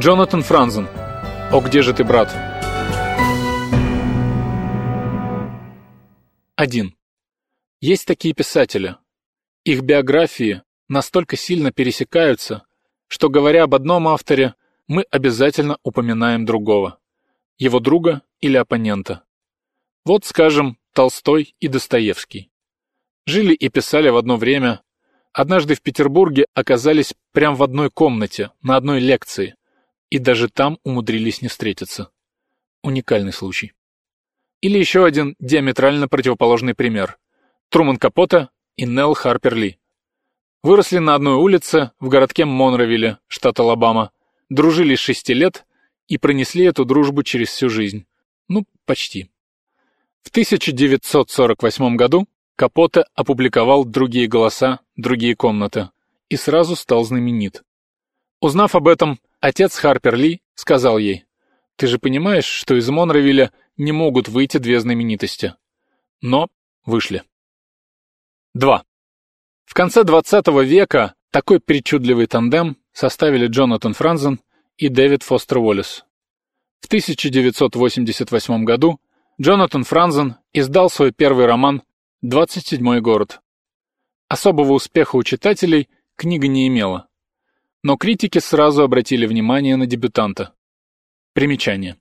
Джонатан Франзен. О, где же ты, брат? 1. Есть такие писатели. Их биографии настолько сильно пересекаются, что, говоря об одном авторе, мы обязательно упоминаем другого. Его друга или оппонента. Вот, скажем, Толстой и Достоевский. Жили и писали в одно время. Однажды в Петербурге оказались прямо в одной комнате, на одной лекции. И даже там умудрились не встретиться. Уникальный случай. Или еще один диаметрально противоположный пример. Труман Капота и Нелл Харпер Ли. Выросли на одной улице в городке Монровилле, штат Алабама, дружили с шести лет и пронесли эту дружбу через всю жизнь. Ну, почти. В 1948 году Капоте опубликовал «Другие голоса, другие комнаты» и сразу стал знаменит. Узнав об этом, отец Харпер Ли сказал ей, «Ты же понимаешь, что из Монровиля не могут выйти две знаменитости?» Но вышли. 2. В конце 20 века такой причудливый тандем составили Джонатан Франзен и Дэвид Фостер Уоллес. В 1988 году Джонатан Франзен издал свой первый роман «27-й город». Особого успеха у читателей книга не имела. Но критики сразу обратили внимание на дебютанта. Примечание.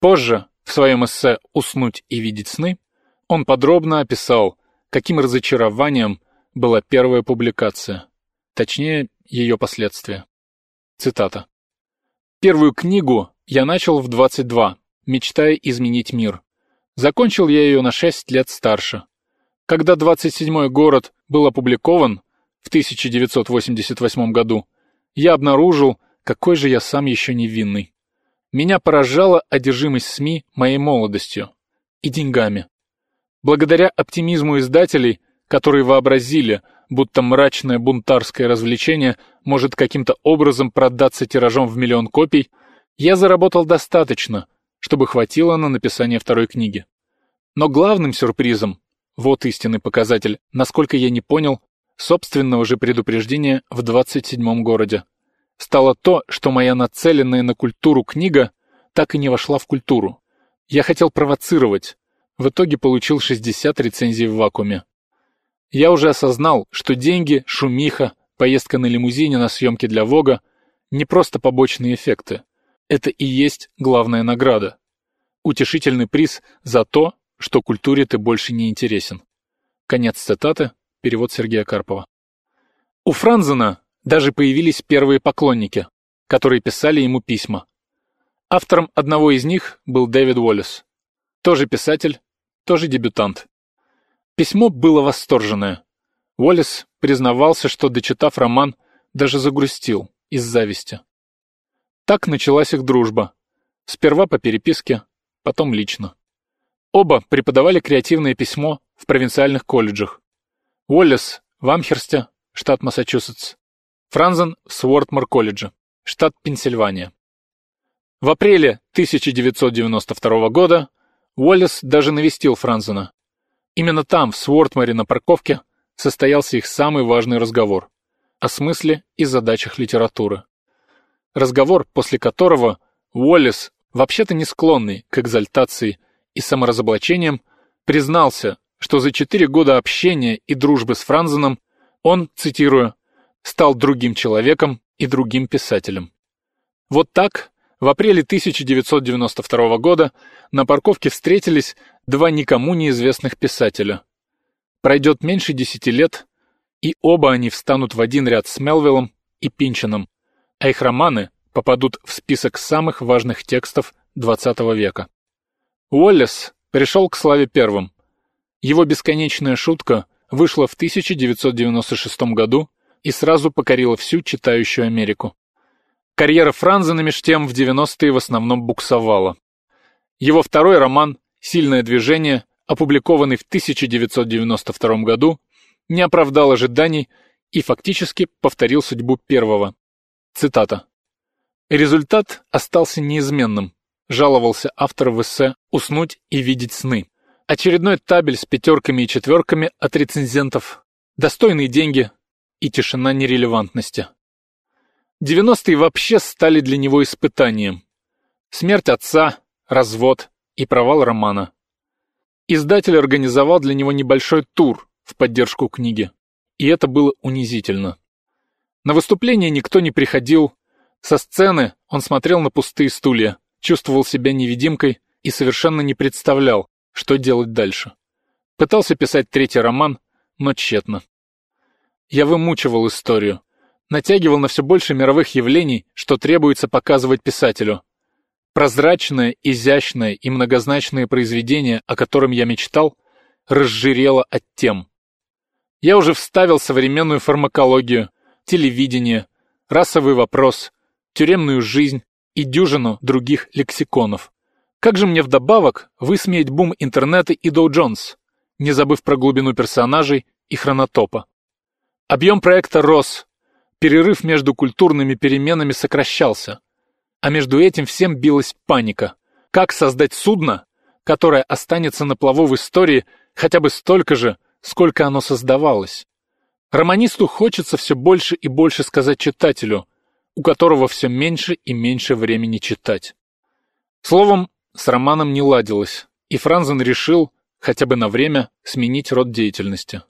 Позже, в своем эссе «Уснуть и видеть сны», он подробно описал, каким разочарованием была первая публикация, точнее, ее последствия. Цитата. «Первую книгу я начал в 22, мечтая изменить мир. Закончил я ее на 6 лет старше. Когда 27-й город был опубликован в 1988 году, я обнаружил, какой же я сам еще невинный. Меня поражала одержимость СМИ моей молодостью и деньгами. Благодаря оптимизму издателей, которые вообразили, будто мрачное бунтарское развлечение может каким-то образом продаться тиражом в миллион копий, я заработал достаточно, чтобы хватило на написание второй книги. Но главным сюрпризом, вот истинный показатель, насколько я не понял, собственного же предупреждения в 27-м городе, стало то, что моя нацеленная на культуру книга так и не вошла в культуру. Я хотел провоцировать, в итоге получил 60 рецензий в вакууме. Я уже осознал, что деньги, шумиха, поездка на лимузине на съемки для Вога — не просто побочные эффекты. Это и есть главная награда. Утешительный приз за то, что культуре ты больше не интересен. Конец цитаты, перевод Сергея Карпова. У Франзена даже появились первые поклонники, которые писали ему письма. Автором одного из них был Дэвид Уоллес. Тоже писатель, тоже дебютант. Письмо было восторженное. Уоллес признавался, что, дочитав роман, даже загрустил из зависти. Так началась их дружба. Сперва по переписке, потом лично. Оба преподавали креативное письмо в провинциальных колледжах. Уоллес в Амхерсте, штат Массачусетс. Франзен в Свортмор колледже, штат Пенсильвания. В апреле 1992 года Уоллес даже навестил Франзена. Именно там, в Свортморе на парковке, состоялся их самый важный разговор о смысле и задачах литературы разговор, после которого Уоллес, вообще-то не склонный к экзальтации и саморазоблачениям, признался, что за четыре года общения и дружбы с Франзеном он, цитирую, «стал другим человеком и другим писателем». Вот так в апреле 1992 года на парковке встретились два никому неизвестных писателя. Пройдет меньше десяти лет, и оба они встанут в один ряд с Мелвиллом и Пинчином, а их романы попадут в список самых важных текстов XX века. Уоллес пришел к славе первым. Его бесконечная шутка вышла в 1996 году и сразу покорила всю читающую Америку. Карьера Франзена меж тем в 90-е в основном буксовала. Его второй роман «Сильное движение», опубликованный в 1992 году, не оправдал ожиданий и фактически повторил судьбу первого. Цитата. Результат остался неизменным, жаловался автор в эссе «Уснуть и видеть сны». Очередной табель с пятерками и четверками от рецензентов, достойные деньги и тишина нерелевантности. Девяностые вообще стали для него испытанием. Смерть отца, развод и провал романа. Издатель организовал для него небольшой тур в поддержку книги, и это было унизительно. На выступление никто не приходил, со сцены он смотрел на пустые стулья, чувствовал себя невидимкой и совершенно не представлял, что делать дальше. Пытался писать третий роман, но тщетно. Я вымучивал историю, натягивал на все больше мировых явлений, что требуется показывать писателю, Прозрачное, изящное и многозначное произведение, о котором я мечтал, разжирело от тем. Я уже вставил современную фармакологию, телевидение, расовый вопрос, тюремную жизнь и дюжину других лексиконов. Как же мне вдобавок высмеять бум интернета и Доу Джонс, не забыв про глубину персонажей и хронотопа. Объем проекта рос, перерыв между культурными переменами сокращался а между этим всем билась паника. Как создать судно, которое останется на плаву в истории хотя бы столько же, сколько оно создавалось? Романисту хочется все больше и больше сказать читателю, у которого все меньше и меньше времени читать. Словом, с романом не ладилось, и Франзен решил, хотя бы на время, сменить род деятельности.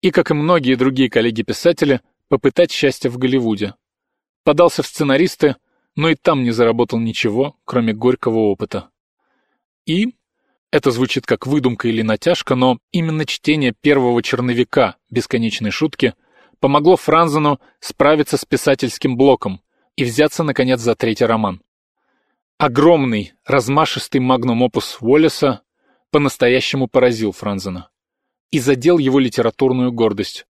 И, как и многие другие коллеги-писатели, попытать счастье в Голливуде. Подался в сценаристы, но и там не заработал ничего, кроме горького опыта. И, это звучит как выдумка или натяжка, но именно чтение первого черновика «Бесконечной шутки» помогло Франзену справиться с писательским блоком и взяться, наконец, за третий роман. Огромный, размашистый магнум-опус Уоллеса по-настоящему поразил Франзена и задел его литературную гордость.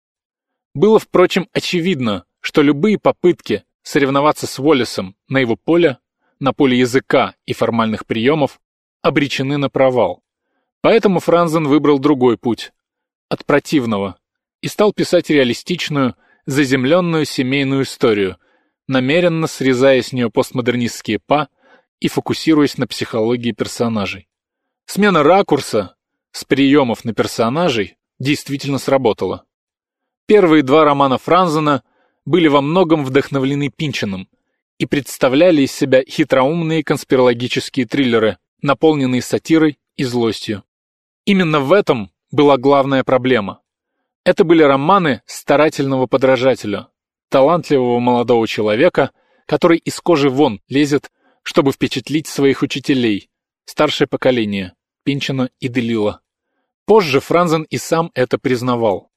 Было, впрочем, очевидно, что любые попытки Соревноваться с Уоллесом на его поле, на поле языка и формальных приемов, обречены на провал. Поэтому Франзен выбрал другой путь, от противного, и стал писать реалистичную, заземленную семейную историю, намеренно срезая с нее постмодернистские па и фокусируясь на психологии персонажей. Смена ракурса с приемов на персонажей действительно сработала. Первые два романа Франзена были во многом вдохновлены Пинчином и представляли из себя хитроумные конспирологические триллеры, наполненные сатирой и злостью. Именно в этом была главная проблема. Это были романы старательного подражателя, талантливого молодого человека, который из кожи вон лезет, чтобы впечатлить своих учителей, старшее поколение, Пинчина и Делила. Позже Франзен и сам это признавал.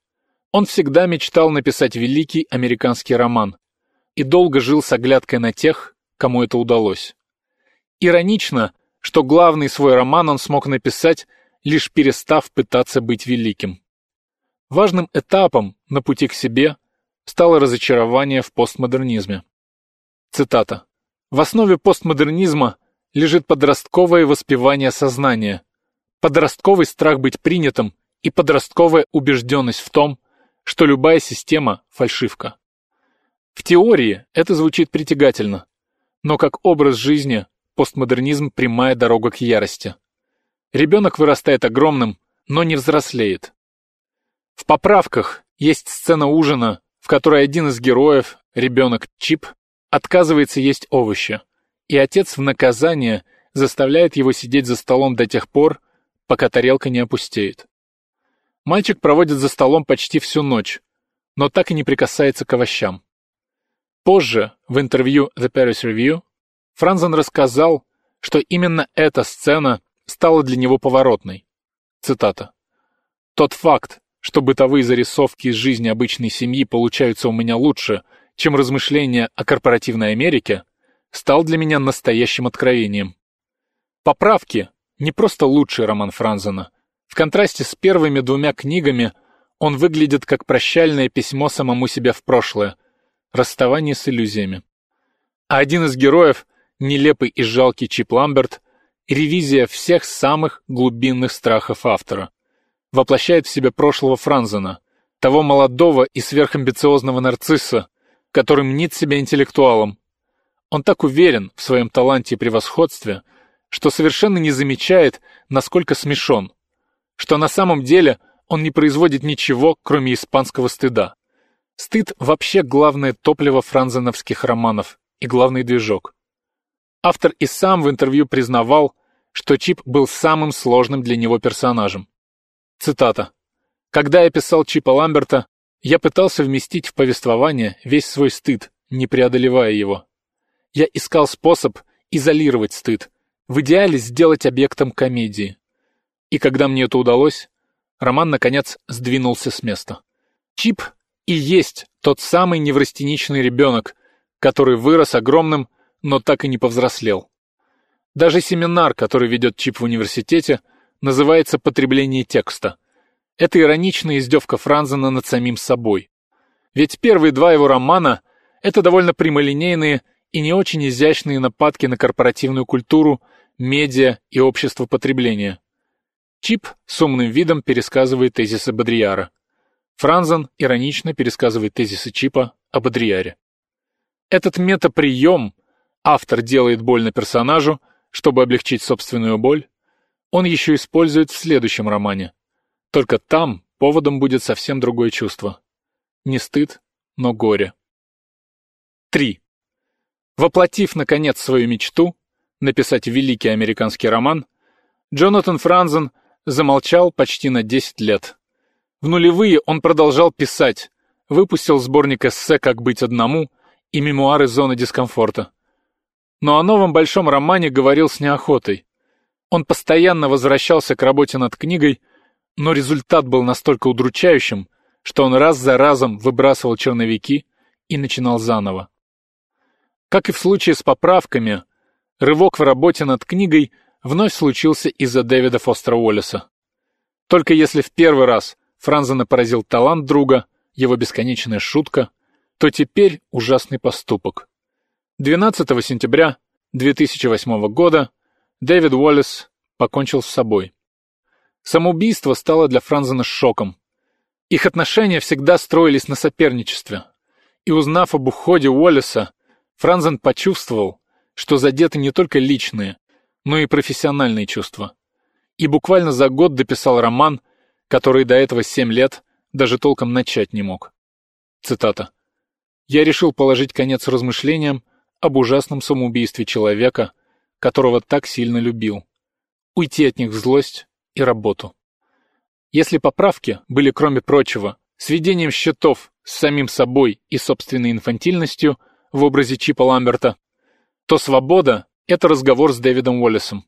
Он всегда мечтал написать великий американский роман и долго жил с оглядкой на тех, кому это удалось. Иронично, что главный свой роман он смог написать, лишь перестав пытаться быть великим. Важным этапом на пути к себе стало разочарование в постмодернизме. Цитата. «В основе постмодернизма лежит подростковое воспевание сознания, подростковый страх быть принятым и подростковая убежденность в том, что любая система – фальшивка. В теории это звучит притягательно, но как образ жизни постмодернизм – прямая дорога к ярости. Ребенок вырастает огромным, но не взрослеет. В поправках есть сцена ужина, в которой один из героев, ребенок Чип, отказывается есть овощи, и отец в наказание заставляет его сидеть за столом до тех пор, пока тарелка не опустеет. Мальчик проводит за столом почти всю ночь, но так и не прикасается к овощам. Позже, в интервью The Paris Review, Франзен рассказал, что именно эта сцена стала для него поворотной. Цитата. «Тот факт, что бытовые зарисовки из жизни обычной семьи получаются у меня лучше, чем размышления о корпоративной Америке, стал для меня настоящим откровением. Поправки — не просто лучший роман Франзена, в контрасте с первыми двумя книгами он выглядит как прощальное письмо самому себе в прошлое, расставание с иллюзиями. А один из героев, нелепый и жалкий Чип Ламберт, ревизия всех самых глубинных страхов автора. Воплощает в себе прошлого Франзена, того молодого и сверхамбициозного нарцисса, который мнит себя интеллектуалом. Он так уверен в своем таланте и превосходстве, что совершенно не замечает, насколько смешон, что на самом деле он не производит ничего, кроме испанского стыда. Стыд вообще главное топливо франзеновских романов и главный движок. Автор и сам в интервью признавал, что Чип был самым сложным для него персонажем. Цитата. «Когда я писал Чипа Ламберта, я пытался вместить в повествование весь свой стыд, не преодолевая его. Я искал способ изолировать стыд, в идеале сделать объектом комедии. И когда мне это удалось, роман, наконец, сдвинулся с места. Чип и есть тот самый неврастеничный ребенок, который вырос огромным, но так и не повзрослел. Даже семинар, который ведет Чип в университете, называется «Потребление текста». Это ироничная издевка Франзена над самим собой. Ведь первые два его романа — это довольно прямолинейные и не очень изящные нападки на корпоративную культуру, медиа и общество потребления. Чип с умным видом пересказывает тезисы Бодрияра. Франзен иронично пересказывает тезисы Чипа о Бодрияре. Этот метаприем автор делает больно персонажу, чтобы облегчить собственную боль, он еще использует в следующем романе. Только там поводом будет совсем другое чувство. Не стыд, но горе. 3. Воплотив, наконец, свою мечту написать великий американский роман, Джонатан Франзен замолчал почти на 10 лет. В нулевые он продолжал писать, выпустил сборник эссе «Как быть одному» и мемуары «Зоны дискомфорта». Но о новом большом романе говорил с неохотой. Он постоянно возвращался к работе над книгой, но результат был настолько удручающим, что он раз за разом выбрасывал черновики и начинал заново. Как и в случае с поправками, рывок в работе над книгой вновь случился из-за Дэвида Фостера Уоллеса. Только если в первый раз Франзена поразил талант друга, его бесконечная шутка, то теперь ужасный поступок. 12 сентября 2008 года Дэвид Уоллес покончил с собой. Самоубийство стало для Франзена шоком. Их отношения всегда строились на соперничестве. И узнав об уходе Уоллеса, Франзен почувствовал, что задеты не только личные, но и профессиональные чувства. И буквально за год дописал роман который до этого семь лет даже толком начать не мог. Цитата. «Я решил положить конец размышлениям об ужасном самоубийстве человека, которого так сильно любил, уйти от них в злость и работу. Если поправки были, кроме прочего, сведением счетов с самим собой и собственной инфантильностью в образе Чипа Ламберта, то свобода — это разговор с Дэвидом Уоллесом.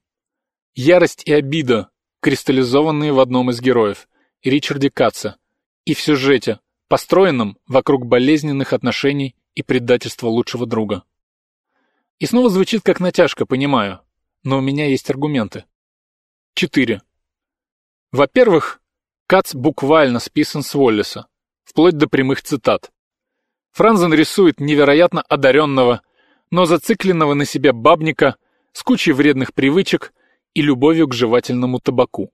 Ярость и обида кристаллизованные в одном из героев, Ричарде Катца, и в сюжете, построенном вокруг болезненных отношений и предательства лучшего друга. И снова звучит как натяжка, понимаю, но у меня есть аргументы. 4. Во-первых, Кац буквально списан с Уоллеса, вплоть до прямых цитат. Франзен рисует невероятно одаренного, но зацикленного на себе бабника с кучей вредных привычек и любовью к жевательному табаку.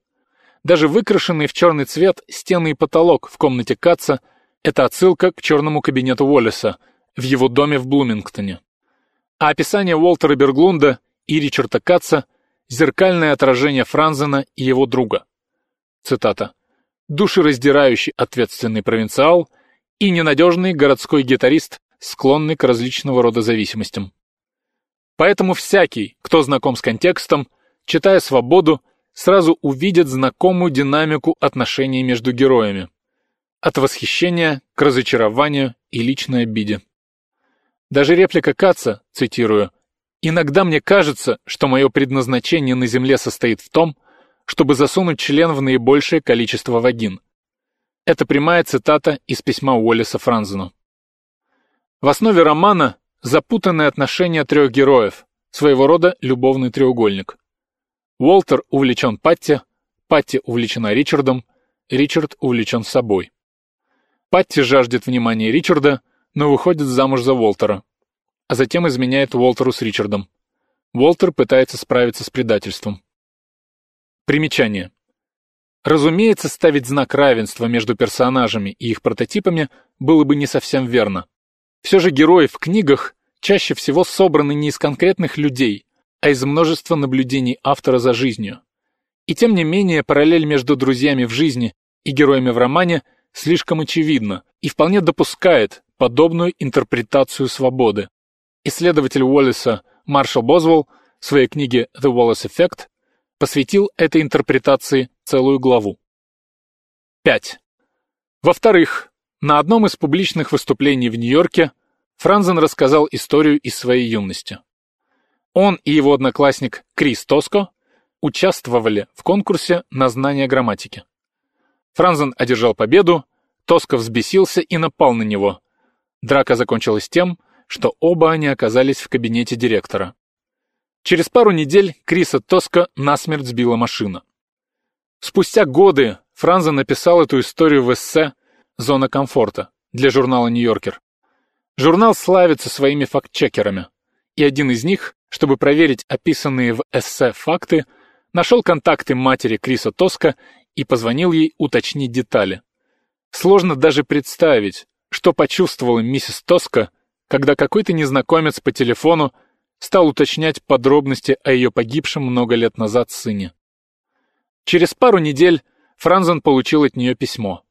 Даже выкрашенный в черный цвет стены и потолок в комнате Катца — это отсылка к черному кабинету Уоллеса в его доме в Блумингтоне. А описание Уолтера Берглунда и Ричарда Катца — зеркальное отражение Франзена и его друга. Цитата. «Душераздирающий ответственный провинциал и ненадежный городской гитарист, склонный к различного рода зависимостям. Поэтому всякий, кто знаком с контекстом, читая «Свободу», сразу увидит знакомую динамику отношений между героями. От восхищения к разочарованию и личной обиде. Даже реплика Каца, цитирую, «Иногда мне кажется, что мое предназначение на Земле состоит в том, чтобы засунуть член в наибольшее количество вагин». Это прямая цитата из письма Уоллеса Франзену. В основе романа запутанные отношения трех героев, своего рода любовный треугольник. Уолтер увлечен Патти, Патти увлечена Ричардом, Ричард увлечен собой. Патти жаждет внимания Ричарда, но выходит замуж за Уолтера, а затем изменяет Уолтеру с Ричардом. Уолтер пытается справиться с предательством. Примечание. Разумеется, ставить знак равенства между персонажами и их прототипами было бы не совсем верно. Все же герои в книгах чаще всего собраны не из конкретных людей, а из множества наблюдений автора за жизнью. И тем не менее, параллель между друзьями в жизни и героями в романе слишком очевидно и вполне допускает подобную интерпретацию свободы. Исследователь Уоллеса Маршал Бозвелл в своей книге «The Wallace Effect» посвятил этой интерпретации целую главу. 5. Во-вторых, на одном из публичных выступлений в Нью-Йорке Франзен рассказал историю из своей юности. Он и его одноклассник Крис Тоско участвовали в конкурсе на знание грамматики. Франзен одержал победу, Тоско взбесился и напал на него. Драка закончилась тем, что оба они оказались в кабинете директора. Через пару недель Криса Тоско насмерть сбила машина. Спустя годы Франзен написал эту историю в эссе «Зона комфорта» для журнала «Нью-Йоркер». Журнал славится своими фактчекерами, и один из них, чтобы проверить описанные в эссе факты, нашел контакты матери Криса Тоска и позвонил ей уточнить детали. Сложно даже представить, что почувствовала миссис Тоска, когда какой-то незнакомец по телефону стал уточнять подробности о ее погибшем много лет назад сыне. Через пару недель Франзен получил от нее письмо.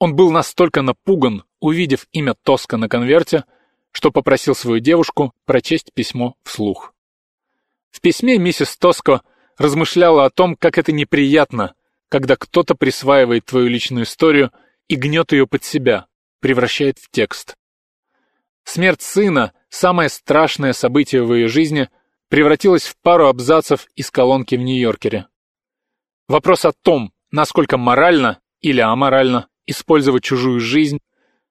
Он был настолько напуган, увидев имя Тоска на конверте, что попросил свою девушку прочесть письмо вслух. В письме миссис Тоско размышляла о том, как это неприятно, когда кто-то присваивает твою личную историю и гнет ее под себя, превращает в текст. Смерть сына, самое страшное событие в ее жизни, превратилась в пару абзацев из колонки в Нью-Йоркере. Вопрос о том, насколько морально или аморально использовать чужую жизнь,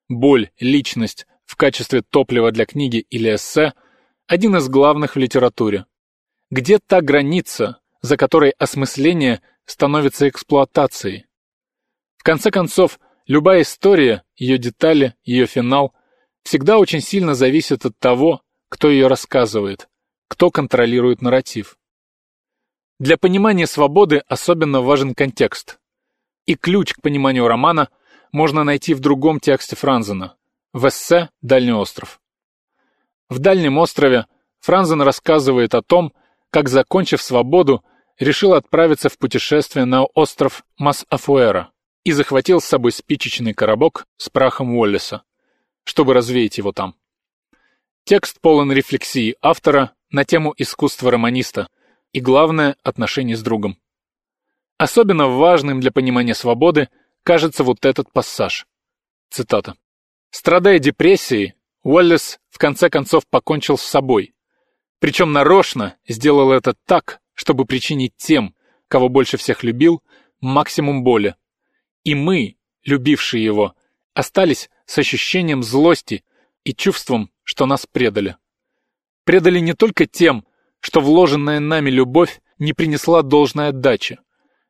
боль, личность в качестве топлива для книги или эссе, один из главных в литературе. Где та граница, за которой осмысление становится эксплуатацией? В конце концов, любая история, ее детали, ее финал всегда очень сильно зависит от того, кто ее рассказывает, кто контролирует нарратив. Для понимания свободы особенно важен контекст. И ключ к пониманию романа можно найти в другом тексте Франзена, в эссе «Дальний остров». В «Дальнем острове» Франзен рассказывает о том, как, закончив свободу, решил отправиться в путешествие на остров Мас-Афуэра и захватил с собой спичечный коробок с прахом Уоллеса, чтобы развеять его там. Текст полон рефлексии автора на тему искусства романиста и, главное, отношений с другом. Особенно важным для понимания свободы кажется вот этот пассаж. Цитата. «Страдая депрессией, Уоллес в конце концов покончил с собой, причем нарочно сделал это так, чтобы причинить тем, кого больше всех любил, максимум боли. И мы, любившие его, остались с ощущением злости и чувством, что нас предали. Предали не только тем, что вложенная нами любовь не принесла должной отдачи,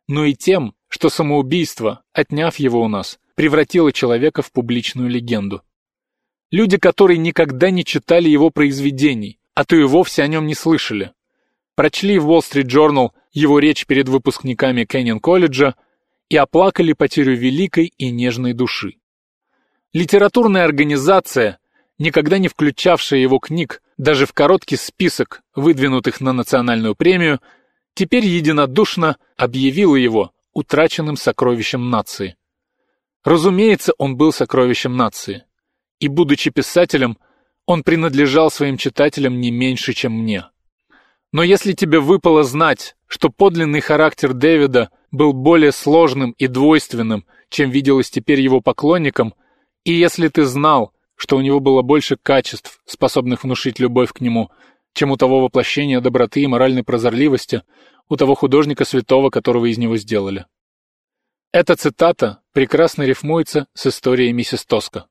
но и тем, что самоубийство, отняв его у нас, превратило человека в публичную легенду. Люди, которые никогда не читали его произведений, а то и вовсе о нем не слышали. Прочли в Wall Street Journal его речь перед выпускниками Кэннин-колледжа и оплакали потерю великой и нежной души. Литературная организация, никогда не включавшая его книг даже в короткий список, выдвинутых на национальную премию, теперь единодушно объявила его утраченным сокровищем нации. Разумеется, он был сокровищем нации. И, будучи писателем, он принадлежал своим читателям не меньше, чем мне. Но если тебе выпало знать, что подлинный характер Дэвида был более сложным и двойственным, чем виделось теперь его поклонникам, и если ты знал, что у него было больше качеств, способных внушить любовь к нему, чем у того воплощения доброты и моральной прозорливости, у того художника святого, которого из него сделали. Эта цитата прекрасно рифмуется с историей миссис Тоска.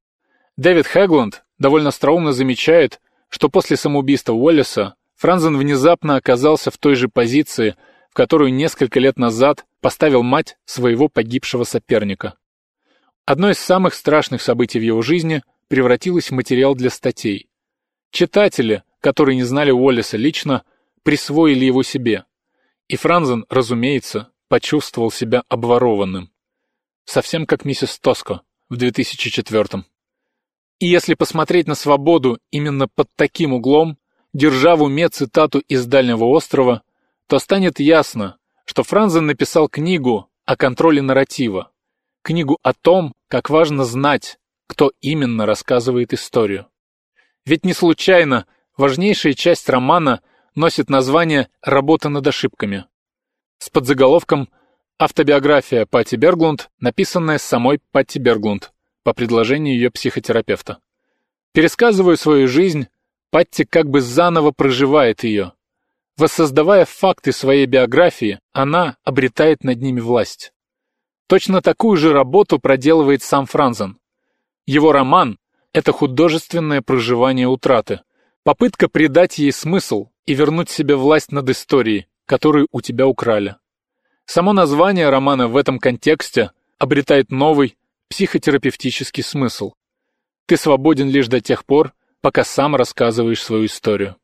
Дэвид Хэгланд довольно остроумно замечает, что после самоубийства Уоллеса Франзен внезапно оказался в той же позиции, в которую несколько лет назад поставил мать своего погибшего соперника. Одно из самых страшных событий в его жизни превратилось в материал для статей. Читатели, которые не знали Уоллеса лично, присвоили его себе. И Франзен, разумеется, почувствовал себя обворованным. Совсем как миссис Тоско в 2004 -м. И если посмотреть на свободу именно под таким углом, держа в уме цитату из «Дальнего острова», то станет ясно, что Франзен написал книгу о контроле нарратива, книгу о том, как важно знать, кто именно рассказывает историю. Ведь не случайно важнейшая часть романа носит название «Работа над ошибками» с подзаголовком «Автобиография Пати Берглунд», написанная самой Пати Берглунд по предложению ее психотерапевта. Пересказывая свою жизнь, Патти как бы заново проживает ее. Воссоздавая факты своей биографии, она обретает над ними власть. Точно такую же работу проделывает сам Франзен. Его роман — это художественное проживание утраты, попытка придать ей смысл и вернуть себе власть над историей, которую у тебя украли. Само название романа в этом контексте обретает новый психотерапевтический смысл. Ты свободен лишь до тех пор, пока сам рассказываешь свою историю.